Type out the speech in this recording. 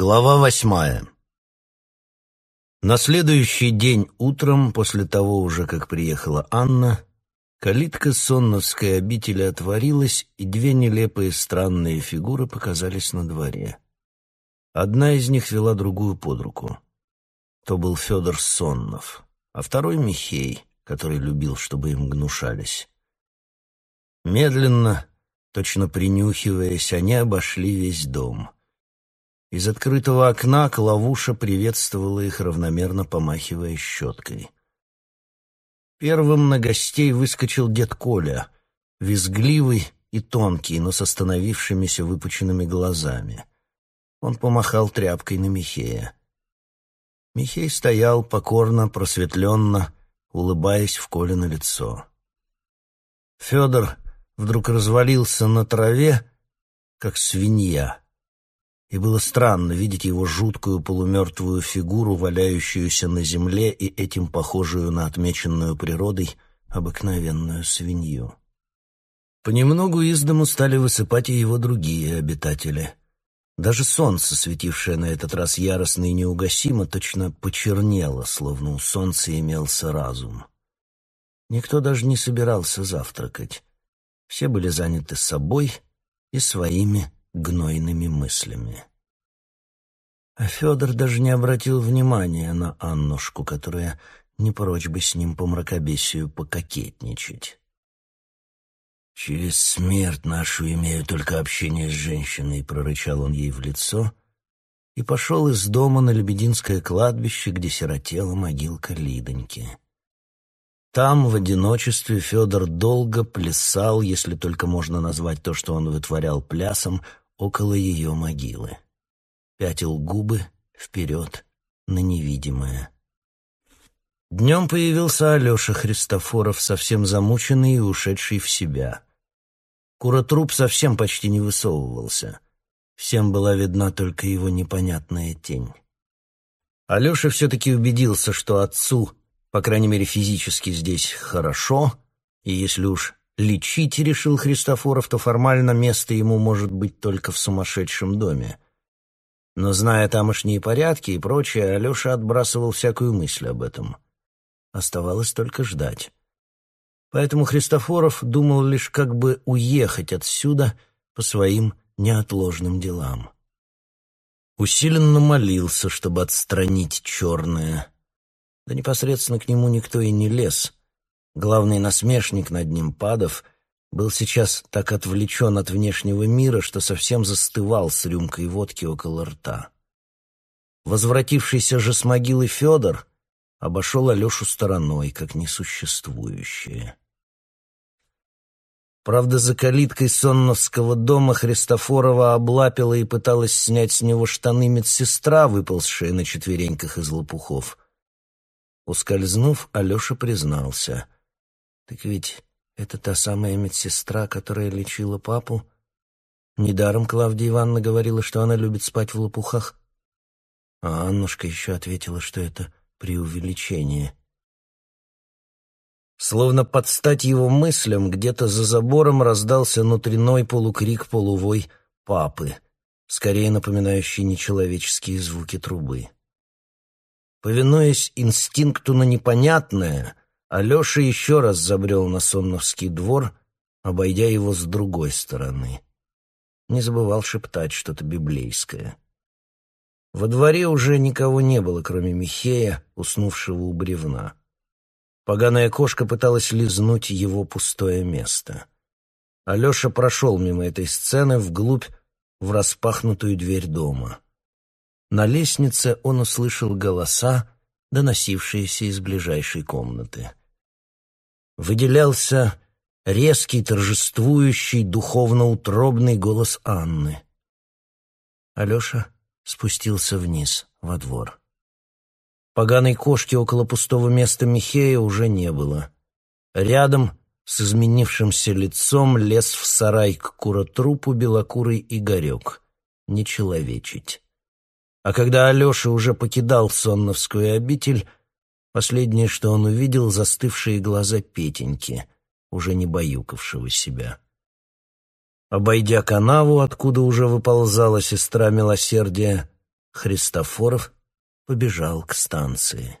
Глава восьмая На следующий день утром, после того уже, как приехала Анна, калитка сонновской обители отворилась, и две нелепые странные фигуры показались на дворе. Одна из них вела другую под руку. То был Федор Соннов, а второй — Михей, который любил, чтобы им гнушались. Медленно, точно принюхиваясь, они обошли весь дом — из открытого окна Клавуша приветствовала их, равномерно помахивая щеткой. Первым на гостей выскочил дед Коля, визгливый и тонкий, но с остановившимися выпученными глазами. Он помахал тряпкой на Михея. Михей стоял покорно, просветленно, улыбаясь в Коле на лицо. Федор вдруг развалился на траве, как свинья и было странно видеть его жуткую полумертвую фигуру, валяющуюся на земле и этим похожую на отмеченную природой обыкновенную свинью. Понемногу из дому стали высыпать и его другие обитатели. Даже солнце, светившее на этот раз яростно и неугасимо, точно почернело, словно у солнца имелся разум. Никто даже не собирался завтракать. Все были заняты собой и своими гнойными мыслями. А Федор даже не обратил внимания на Аннушку, которая не прочь бы с ним по мракобесию пококетничать. «Через смерть нашу имею только общение с женщиной», — прорычал он ей в лицо и пошел из дома на Лебединское кладбище, где сиротела могилка Лидоньки. Там, в одиночестве, Федор долго плясал, если только можно назвать то, что он вытворял плясом, около ее могилы. Пятил губы вперед на невидимое. Днем появился Алеша Христофоров, совсем замученный и ушедший в себя. Куротруп совсем почти не высовывался. Всем была видна только его непонятная тень. Алеша все-таки убедился, что отцу, по крайней мере физически, здесь хорошо, и если уж Лечить, решил Христофоров, то формально место ему может быть только в сумасшедшем доме. Но, зная тамошние порядки и прочее, Алеша отбрасывал всякую мысль об этом. Оставалось только ждать. Поэтому Христофоров думал лишь как бы уехать отсюда по своим неотложным делам. Усиленно молился, чтобы отстранить черное. Да непосредственно к нему никто и не лез — Главный насмешник над ним, Падов, был сейчас так отвлечен от внешнего мира, что совсем застывал с рюмкой водки около рта. Возвратившийся же с могилы Федор обошел Алешу стороной, как несуществующее. Правда, за калиткой сонновского дома Христофорова облапила и пыталась снять с него штаны медсестра, выползшая на четвереньках из лопухов. Ускользнув, Алеша признался — так ведь это та самая медсестра, которая лечила папу? Недаром Клавдия Ивановна говорила, что она любит спать в лопухах. А Аннушка еще ответила, что это преувеличение. Словно под стать его мыслям, где-то за забором раздался внутренной полукрик-полувой папы, скорее напоминающий нечеловеческие звуки трубы. Повинуясь инстинкту на непонятное, Алеша еще раз забрел на Сонновский двор, обойдя его с другой стороны. Не забывал шептать что-то библейское. Во дворе уже никого не было, кроме Михея, уснувшего у бревна. Поганая кошка пыталась лизнуть его пустое место. Алеша прошел мимо этой сцены вглубь в распахнутую дверь дома. На лестнице он услышал голоса, доносившиеся из ближайшей комнаты выделялся резкий, торжествующий, духовно-утробный голос Анны. Алеша спустился вниз, во двор. Поганой кошки около пустого места Михея уже не было. Рядом, с изменившимся лицом, лез в сарай к куротрупу белокурый Игорек. Не человечить. А когда Алеша уже покидал сонновскую обитель, Последнее, что он увидел, застывшие глаза Петеньки, уже не баюкавшего себя. Обойдя канаву, откуда уже выползала сестра милосердия, Христофоров побежал к станции.